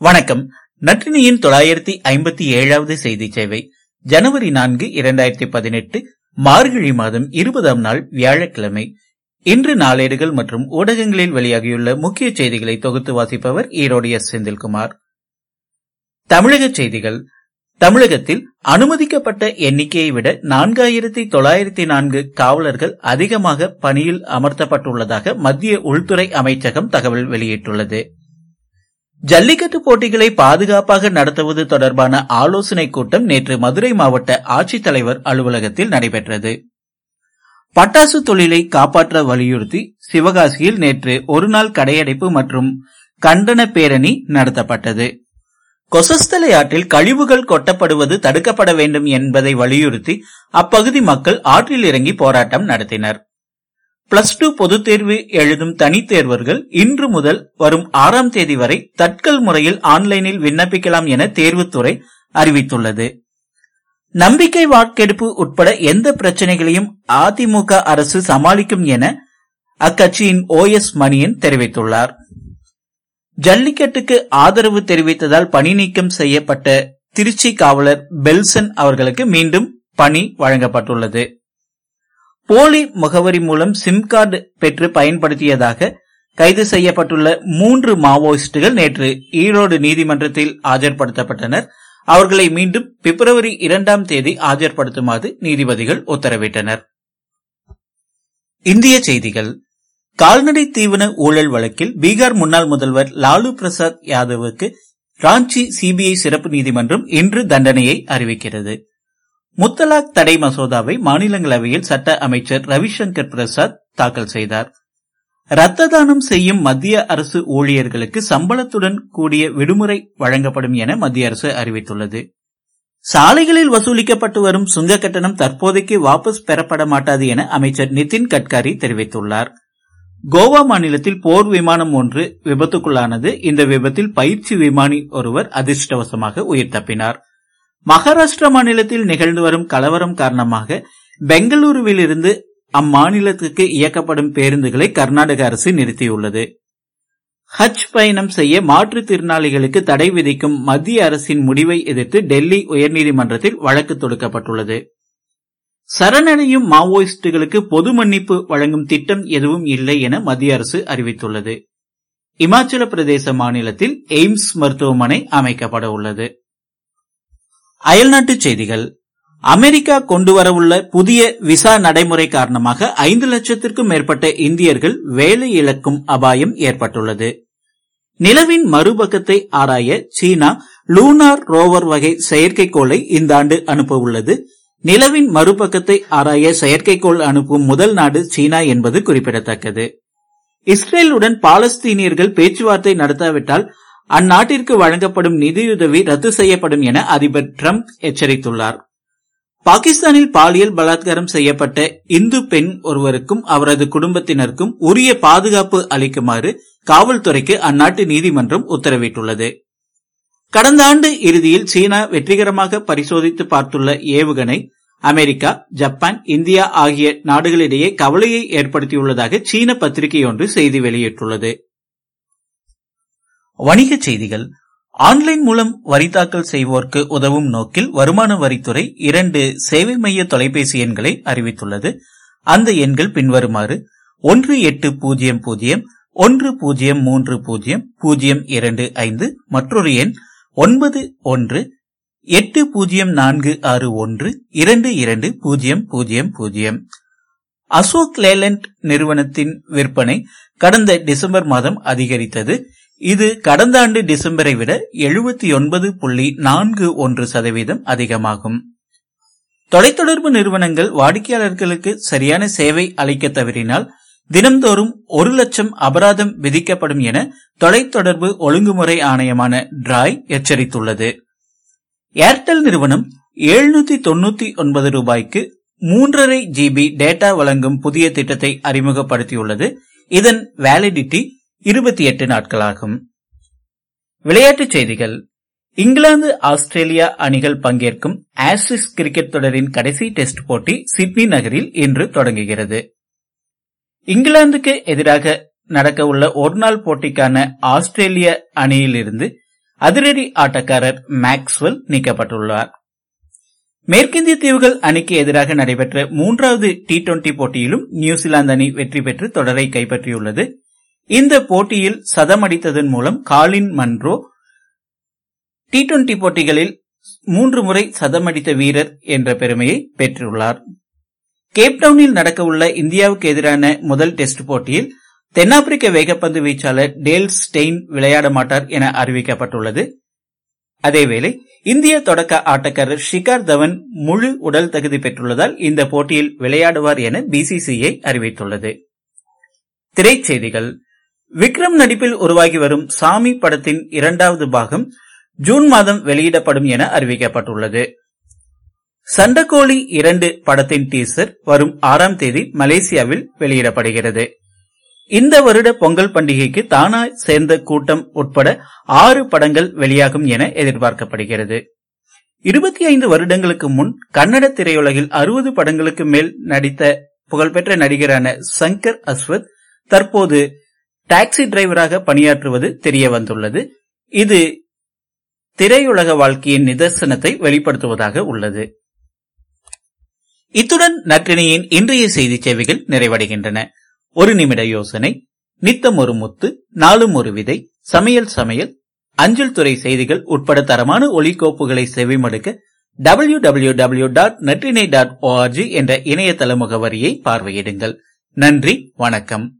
வணக்கம். நற்றினியின் தொள்ளாயிரத்தி ஐம்பத்தி ஏழாவது செய்தி சேவை. ஜனவரி நான்கு இரண்டாயிரத்தி பதினெட்டு மார்கழி மாதம் இருபதாம் நாள் வியாழக்கிழமை. இன்று நாளேடுகள் மற்றும் ஊடகங்களில் வெளியாகியுள்ள முக்கிய செய்திகளை தொகுத்து வாசிப்பவர் ஈரோடு எஸ். செந்தில்குமார். தமிழக செய்திகள். தமிழகத்தில் அனுமதிக்கப்பட்ட எண்ணிக்கையை விட நான்காயிரத்தி தொள்ளாயிரத்தி நான்கு காவலர்கள் அதிகமாக பணியில் அமர்த்தப்பட்டுள்ளதாக மத்திய உள்துறை அமைச்சகம் தகவல் வெளியிட்டுள்ளது. ஜல்லிக்கட்டு போட்டிகளை பாதுகாப்பாக நடத்துவது தொடர்பான ஆலோசனைக் கூட்டம் நேற்று மதுரை மாவட்ட ஆட்சித்தலைவர் அலுவலகத்தில் நடைபெற்றது. பட்டாசு தொழிலை காப்பாற்ற வலியுறுத்தி சிவகாசியில் நேற்று ஒருநாள் கடையடைப்பு மற்றும் கண்டன பேரணி நடத்தப்பட்டது. கொசஸ்தலை ஆற்றில் கழிவுகள் கொட்டப்படுவது தடுக்கப்பட வேண்டும் என்பதை வலியுறுத்தி அப்பகுதி மக்கள் ஆற்றில் இறங்கி போராட்டம் நடத்தினர். பிளஸ் டூ பொதுத் தேர்வு எழுதும் தனித்தேர்வர்கள் இன்று முதல் வரும் ஆறாம் தேதி வரை தட்கல் முறையில் ஆன்லைனில் விண்ணப்பிக்கலாம் என தேர்வுத்துறை அறிவித்துள்ளது. நம்பிக்கை வாக்கெடுப்பு உட்பட எந்த பிரச்சனைகளையும் அதிமுக அரசு சமாளிக்கும் என அக்கட்சியின் ஓ எஸ் மணியன் தெரிவித்துள்ளார். ஜல்லிக்கட்டுக்கு ஆதரவு தெரிவித்ததால் பணி நீக்கம் செய்யப்பட்ட திருச்சி காவலர் பெல்சன் அவர்களுக்கு மீண்டும் பணி வழங்கப்பட்டுள்ளது. போலி முகவரி மூலம் சிம் கார்டு பெற்று பயன்படுத்தியதாக கைது செய்யப்பட்டுள்ள மூன்று மாவோயிஸ்டுகள் நேற்று ஈரோடு நீதிமன்றத்தில் ஆஜர்படுத்தப்பட்டனர். அவர்களை மீண்டும் பிப்ரவரி இரண்டாம் தேதி ஆஜர்படுத்துமாறு நீதிபதிகள் உத்தரவிட்டனர். இந்திய செய்திகள். கால்நடை தீவன ஊழல் வழக்கில் பீகார் முன்னாள் முதல்வர் லாலு பிரசாத் யாதவுக்கு ராஞ்சி சிபிஐ சிறப்பு நீதிமன்றம் இன்று தண்டனையை அறிவிக்கிறது. முத்தலாக் தடை மசோதாவை மாநிலங்களவையில் சட்ட அமைச்சர் ரவிசங்கர் பிரசாத் தாக்கல் செய்தார். ரத்த தானம் செய்யும் மத்திய அரசு ஊழியர்களுக்கு சம்பளத்துடன் கூடிய விடுமுறை வழங்கப்படும் என மத்திய அரசு அறிவித்துள்ளது. சாலைகளில் வசூலிக்கப்பட்டு வரும் சுங்க கட்டணம் தற்போதைக்கு வாபஸ் பெறப்பட மாட்டாது என அமைச்சர் நிதின் கட்காரி தெரிவித்துள்ளார். கோவா மாநிலத்தில் போர் விமானம் ஒன்று விபத்துக்குள்ளானது. இந்த விபத்தில் பயிற்சி விமானி ஒருவர் அதிர்ஷ்டவசமாக உயிர் தப்பினார். மகாராஷ்டிரா மாநிலத்தில் நிகழ்ந்து வரும் கலவரம் காரணமாக பெங்களூருவிலிருந்து அம்மாநிலத்துக்கு இயக்கப்படும் பேருந்துகளை கர்நாடக அரசு நிறுத்தியுள்ளது. ஹஜ் பயணம் செய்ய மாற்றுத்திறனாளிகளுக்கு தடை விதிக்கும் மத்திய அரசின் முடிவை எதிர்த்து டெல்லி உயர்நீதிமன்றத்தில் வழக்கு தொடுக்கப்பட்டுள்ளது. சரணடையும் மாவோயிஸ்டுகளுக்கு பொது மன்னிப்பு வழங்கும் திட்டம் எதுவும் இல்லை என மத்திய அரசு அறிவித்துள்ளது. இமாச்சல பிரதேச மாநிலத்தில் எய்ம்ஸ் மருத்துவமனை அமைக்கப்பட உள்ளது. அயல்நாட்டு செய்திகள். அமெரிக்கா கொண்டு வரவுள்ள புதிய விசா நடைமுறை காரணமாக ஐந்து லட்சத்திற்கும் மேற்பட்ட இந்தியர்கள் வேலை இழக்கும் அபாயம் ஏற்பட்டுள்ளது. நிலவின் மறுபக்கத்தை ஆராய சீனா லூனார் ரோவர் வகை செயற்கைக்கோளை இந்த ஆண்டு அனுப்ப உள்ளது நிலவின் மறுபக்கத்தை ஆராய செயற்கைக்கோள் அனுப்பும் முதல் நாடு சீனா என்பது குறிப்பிடத்தக்கது. இஸ்ரேலுடன் பாலஸ்தீனியர்கள் பேச்சுவார்த்தை நடத்தாவிட்டால் அந்நாட்டிற்கு வழங்கப்படும் நிதியுதவி ரத்து செய்யப்படும் என அதிபர் டிரம்ப் எச்சரித்துள்ளார். பாகிஸ்தானில் பாலியல் பலாத்காரம் செய்யப்பட்ட இந்து பெண் ஒருவருக்கும் அவரது குடும்பத்தினருக்கும் உரிய பாதுகாப்பு அளிக்குமாறு காவல்துறைக்கு அந்நாட்டு நீதிமன்றம் உத்தரவிட்டுள்ளது. கடந்த ஆண்டு இறுதியில் சீனா வெற்றிகரமாக பரிசோதித்து பார்த்துள்ள ஏவுகணை அமெரிக்கா ஜப்பான் இந்தியா ஆகிய நாடுகளிடையே கவலையை ஏற்படுத்தியுள்ளதாக சீன பத்திரிகை ஒன்று செய்தி வெளியிட்டுள்ளது. வணிகச் செய்திகள். ஆன்லைன் மூலம் வரி தாக்கல் செய்வோருக்கு உதவும் நோக்கில் வருமான வரித்துறை இரண்டு சேவை மைய தொலைபேசி எண்களை அறிவித்துள்ளது. அந்த எண்கள் பின்வருமாறு ஒன்று எட்டு பூஜ்ஜியம் பூஜ்ஜியம் ஒன்று பூஜ்ஜியம் மூன்று பூஜ்ஜியம் பூஜ்ஜியம் இரண்டு ஐந்து மற்றொரு எண் ஒன்பது ஒன்று எட்டு பூஜ்ஜியம் நான்கு ஆறு ஒன்று இரண்டு இரண்டு பூஜ்ஜியம் பூஜ்ஜியம் பூஜ்ஜியம் அசோக் லேலண்ட் நிறுவனத்தின் விற்பனை கடந்த டிசம்பர் மாதம் அதிகரித்தது. இது கடந்த ஆண்டு டிசம்பரை விட எழுபத்தி ஒன்பது புள்ளி நான்கு ஒன்று சதவீதம் அதிகமாகும். தொலைத்தொடர்பு நிறுவனங்கள் வாடிக்கையாளர்களுக்கு சரியான சேவை அளிக்க தவறினால் தினம்தோறும் ஒரு லட்சம் அபராதம் விதிக்கப்படும் என தொலைத்தொடர்பு ஒழுங்குமுறை ஆணையமான டிராய் எச்சரித்துள்ளது. ஏர்டெல் நிறுவனம் எழுநூத்தி தொன்னூத்தி ஒன்பது ரூபாய்க்கு மூன்றரை ஜிபி டேட்டா வழங்கும் புதிய திட்டத்தை அறிமுகப்படுத்தியுள்ளது. இதன் வேலிடிட்டி இருபத்தி எட்டு நாட்களாகும். விளையாட்டுச் செய்திகள். இங்கிலாந்து ஆஸ்திரேலியா அணிகள் பங்கேற்கும் ஆசிஸ் கிரிக்கெட் தொடரின் கடைசி டெஸ்ட் போட்டி சிட்னி நகரில் இன்று தொடங்குகிறது. இங்கிலாந்துக்கு எதிராக நடக்க உள்ள ஒருநாள் போட்டிக்கான ஆஸ்திரேலிய அணியிலிருந்து அதிரடி ஆட்டக்காரர் மேக்ஸ்வெல் நீக்கப்பட்டுள்ளார். மேற்கிந்திய தீவுகள் அணிக்கு எதிராக நடைபெற்ற மூன்றாவது டி டுவெண்டி போட்டியிலும் நியூசிலாந்து அணி வெற்றி பெற்று தொடரை கைப்பற்றியுள்ளது. இந்த போட்டியில் சதமடித்ததன் மூலம் காலின் மன்ரோ டி டுவெண்டி போட்டிகளில் மூன்று முறை சதமடித்த வீரர் என்ற பெருமையை பெற்றுள்ளார். கேப்டவுனில் நடக்கவுள்ள இந்தியாவுக்கு எதிரான முதல் டெஸ்ட் போட்டியில் தென்னாப்பிரிக்க வேகப்பந்து வீச்சாளர் டேல் ஸ்டெயின் விளையாட மாட்டார் என அறிவிக்கப்பட்டுள்ளது. அதேவேளை இந்திய தொடக்க ஆட்டக்காரர் ஷிகார் தவன் முழு உடல் தகுதி பெற்றுள்ளதால் இந்த போட்டியில் விளையாடுவார் என பிசிசிஐ அறிவித்துள்ளது. திரைச்செய்திகள். விக்ரம் நடிப்பில் உருவாகி வரும் சாமி படத்தின் இரண்டாவது பாகம் ஜூன் மாதம் வெளியிடப்படும் என அறிவிக்கப்பட்டுள்ளது. சண்டக்கோழி இரண்டு படத்தின் டீசர் வரும் ஆறாம் தேதி மலேசியாவில் வெளியிடப்படுகிறது. இந்த வருட பொங்கல் பண்டிகைக்கு தானா சேர்ந்த கூட்டம் உட்பட ஆறு படங்கள் வெளியாகும் என எதிர்பார்க்கப்படுகிறது. இருபத்தி ஐந்து வருடங்களுக்கு முன் கன்னட திரையுலகில் அறுபது படங்களுக்கு மேல் நடித்த புகழ்பெற்ற நடிகரான சங்கர் அஸ்வத் தற்போது டாக்ஸி டிரைவராக பணியாற்றுவது தெரிய வந்துள்ளது இது திரையுலக வாழ்க்கையின் நிதர்சனத்தை வெளிப்படுத்துவதாக உள்ளது. இத்துடன் நற்றினியின் இன்றைய செய்தி சேவைகள் நிறைவடைகின்றன. ஒரு நிமிட யோசனை நித்தம் ஒரு முத்து நாளும் ஒரு விதை சமையல் சமையல் அஞ்சல் துறை செய்திகள் உட்பட தரமான ஒலிகோப்புகளை செவிமடுக்க W W W dot Natrinai dot ORG என்ற இணையதள முகவரியை பார்வையிடுங்கள். நன்றி வணக்கம்.